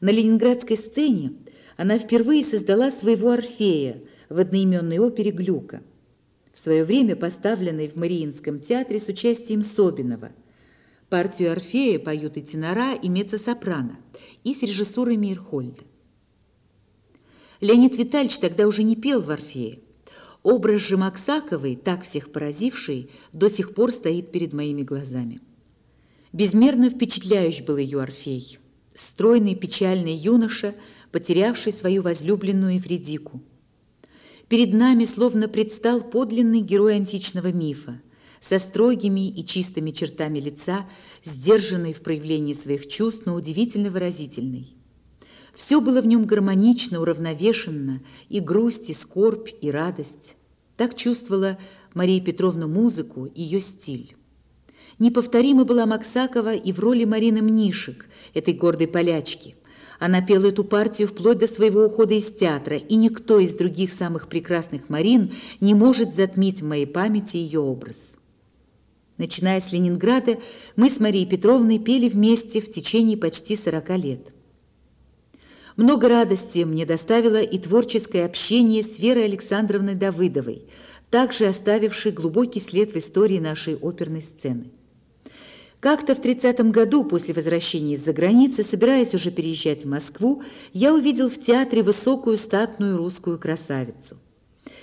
На ленинградской сцене она впервые создала своего Орфея в одноименной опере «Глюка», в свое время поставленной в Мариинском театре с участием Собинова. Партию Орфея поют и тенора, и меццо-сопрано, и с режиссурой Мейерхольда. Леонид Витальевич тогда уже не пел в «Орфее». Образ же Максаковой, так всех поразивший, до сих пор стоит перед моими глазами. Безмерно впечатляющий был ее Орфей. Стройный, печальный юноша, потерявший свою возлюбленную Евредику. Перед нами словно предстал подлинный герой античного мифа, со строгими и чистыми чертами лица, сдержанный в проявлении своих чувств, но удивительно выразительный. Все было в нем гармонично, уравновешенно, и грусть, и скорбь, и радость. Так чувствовала Мария Петровна музыку, ее стиль. Неповторима была Максакова и в роли Марины Мнишек, этой гордой полячки. Она пела эту партию вплоть до своего ухода из театра, и никто из других самых прекрасных Марин не может затмить в моей памяти ее образ. Начиная с Ленинграда, мы с Марией Петровной пели вместе в течение почти 40 лет. Много радости мне доставило и творческое общение с Верой Александровной Давыдовой, также оставившей глубокий след в истории нашей оперной сцены. Как-то в 30-м году, после возвращения из-за границы, собираясь уже переезжать в Москву, я увидел в театре высокую статную русскую красавицу.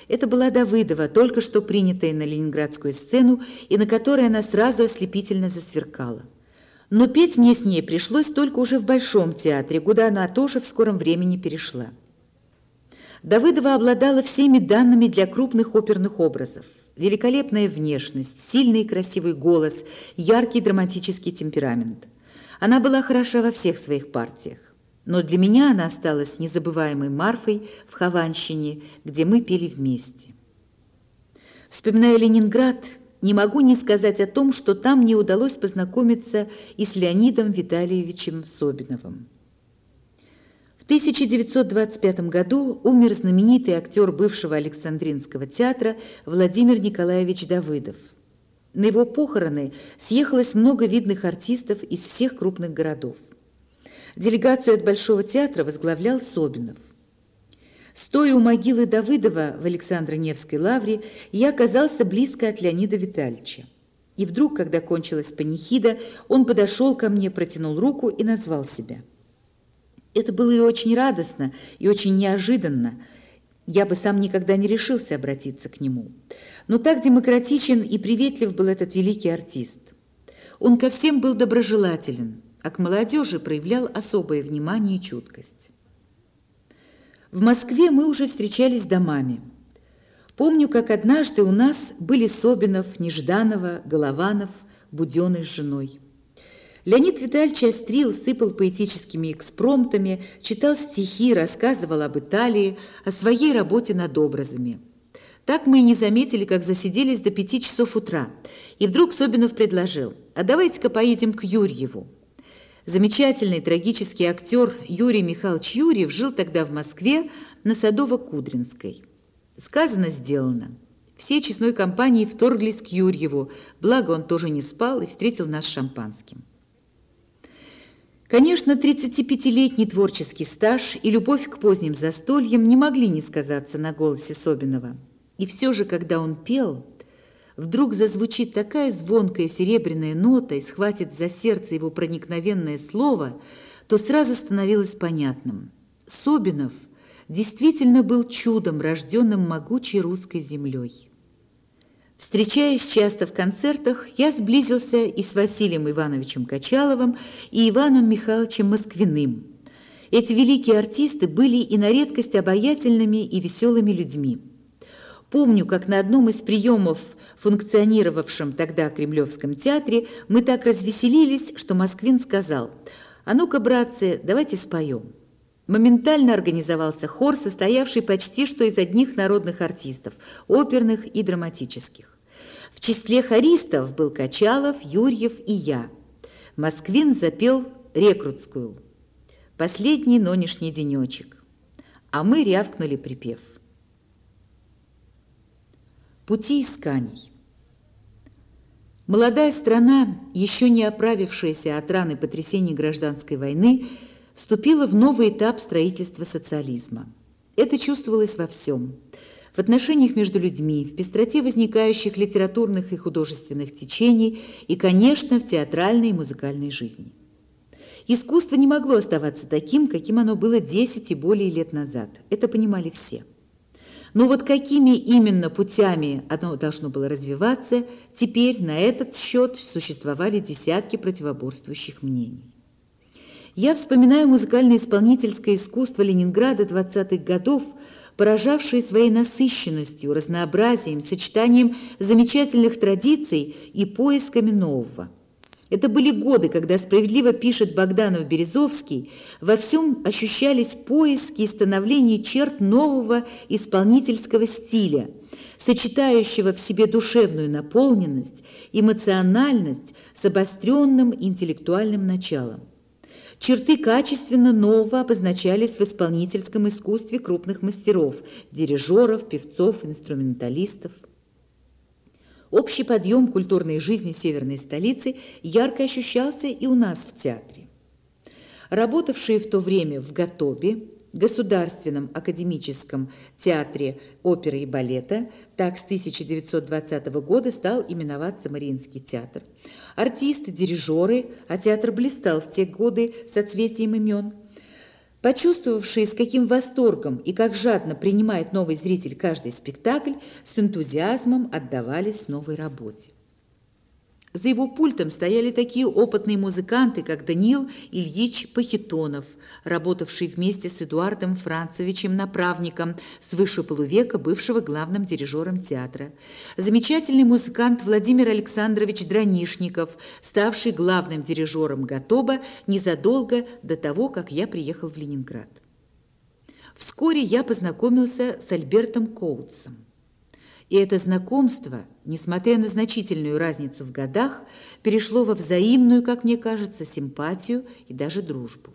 Это была Давыдова, только что принятая на ленинградскую сцену, и на которой она сразу ослепительно засверкала. Но петь мне с ней пришлось только уже в Большом театре, куда она тоже в скором времени перешла. Давыдова обладала всеми данными для крупных оперных образов. Великолепная внешность, сильный и красивый голос, яркий драматический темперамент. Она была хороша во всех своих партиях. Но для меня она осталась незабываемой Марфой в Хованщине, где мы пели вместе. Вспоминая Ленинград, не могу не сказать о том, что там мне удалось познакомиться и с Леонидом Витальевичем Собиновым. В 1925 году умер знаменитый актер бывшего Александринского театра Владимир Николаевич Давыдов. На его похороны съехалось много видных артистов из всех крупных городов. Делегацию от Большого театра возглавлял Собинов. Стоя у могилы Давыдова в Александро-Невской лавре, я оказался близко от Леонида Витальевича. И вдруг, когда кончилась панихида, он подошел ко мне, протянул руку и назвал себя. Это было и очень радостно, и очень неожиданно. Я бы сам никогда не решился обратиться к нему. Но так демократичен и приветлив был этот великий артист. Он ко всем был доброжелателен, а к молодежи проявлял особое внимание и чуткость. В Москве мы уже встречались домами. Помню, как однажды у нас были Собинов, Нежданова, Голованов, Буденный с женой. Леонид Витальевич острил, сыпал поэтическими экспромтами, читал стихи, рассказывал об Италии, о своей работе над образами. Так мы и не заметили, как засиделись до пяти часов утра. И вдруг Собинов предложил, а давайте-ка поедем к Юрьеву. Замечательный трагический актер Юрий Михайлович Юрьев жил тогда в Москве на Садово-Кудринской. Сказано, сделано. Все честной компании вторглись к Юрьеву, благо он тоже не спал и встретил нас шампанским. Конечно, 35-летний творческий стаж и любовь к поздним застольям не могли не сказаться на голосе Собинова. И все же, когда он пел, вдруг зазвучит такая звонкая серебряная нота и схватит за сердце его проникновенное слово, то сразу становилось понятным. Собинов действительно был чудом, рожденным могучей русской землей. Встречаясь часто в концертах, я сблизился и с Василием Ивановичем Качаловым, и Иваном Михайловичем Москвиным. Эти великие артисты были и на редкость обаятельными и веселыми людьми. Помню, как на одном из приемов, функционировавшем тогда Кремлевском театре, мы так развеселились, что Москвин сказал, «А ну-ка, братцы, давайте споем». Моментально организовался хор, состоявший почти что из одних народных артистов, оперных и драматических. Числе хористов был Качалов, Юрьев и я. Москвин запел рекрутскую. Последний нонешний денечек. А мы рявкнули припев – Пути исканий. Молодая страна, еще не оправившаяся от раны потрясений гражданской войны, вступила в новый этап строительства социализма. Это чувствовалось во всем – в отношениях между людьми, в пестроте возникающих литературных и художественных течений и, конечно, в театральной и музыкальной жизни. Искусство не могло оставаться таким, каким оно было 10 и более лет назад. Это понимали все. Но вот какими именно путями оно должно было развиваться, теперь на этот счет существовали десятки противоборствующих мнений. Я вспоминаю музыкально-исполнительское искусство Ленинграда 20-х годов, поражавшее своей насыщенностью, разнообразием, сочетанием замечательных традиций и поисками нового. Это были годы, когда справедливо пишет Богданов-Березовский, во всем ощущались поиски и становление черт нового исполнительского стиля, сочетающего в себе душевную наполненность, эмоциональность с обостренным интеллектуальным началом. Черты качественно нового обозначались в исполнительском искусстве крупных мастеров – дирижеров, певцов, инструменталистов. Общий подъем культурной жизни северной столицы ярко ощущался и у нас в театре. Работавшие в то время в Гатобе, Государственном академическом театре оперы и балета, так с 1920 года стал именоваться Мариинский театр. Артисты, дирижеры, а театр блистал в те годы соцветием имен – Почувствовавшие, с каким восторгом и как жадно принимает новый зритель каждый спектакль, с энтузиазмом отдавались новой работе. За его пультом стояли такие опытные музыканты, как Даниил Ильич Пахитонов, работавший вместе с Эдуардом Францевичем Направником, свыше полувека бывшего главным дирижером театра. Замечательный музыкант Владимир Александрович Дранишников, ставший главным дирижером Гатоба незадолго до того, как я приехал в Ленинград. Вскоре я познакомился с Альбертом Коутсом. И это знакомство, несмотря на значительную разницу в годах, перешло во взаимную, как мне кажется, симпатию и даже дружбу.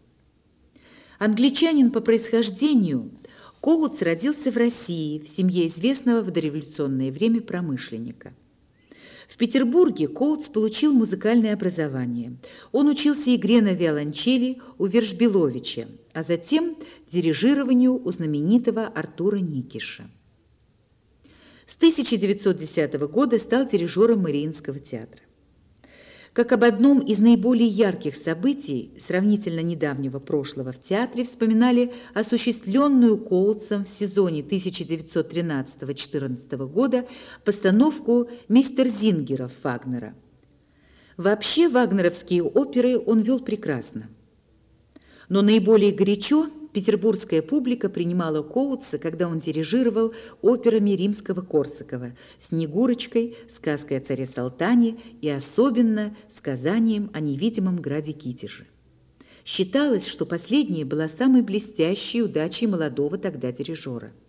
Англичанин по происхождению, Коутс родился в России в семье известного в дореволюционное время промышленника. В Петербурге Коутс получил музыкальное образование. Он учился игре на виолончели у Вершбеловича, а затем дирижированию у знаменитого Артура Никиша. С 1910 года стал дирижером Мариинского театра. Как об одном из наиболее ярких событий сравнительно недавнего прошлого в театре вспоминали осуществленную Коутсом в сезоне 1913-14 года постановку «Мистер Зингеров» Вагнера. Вообще вагнеровские оперы он вел прекрасно. Но наиболее горячо петербургская публика принимала Коутса, когда он дирижировал операми римского-корсакова «Снегурочкой», «Сказкой о царе Салтане» и особенно сказанием о невидимом граде Китеже. Считалось, что последняя была самой блестящей удачей молодого тогда дирижера –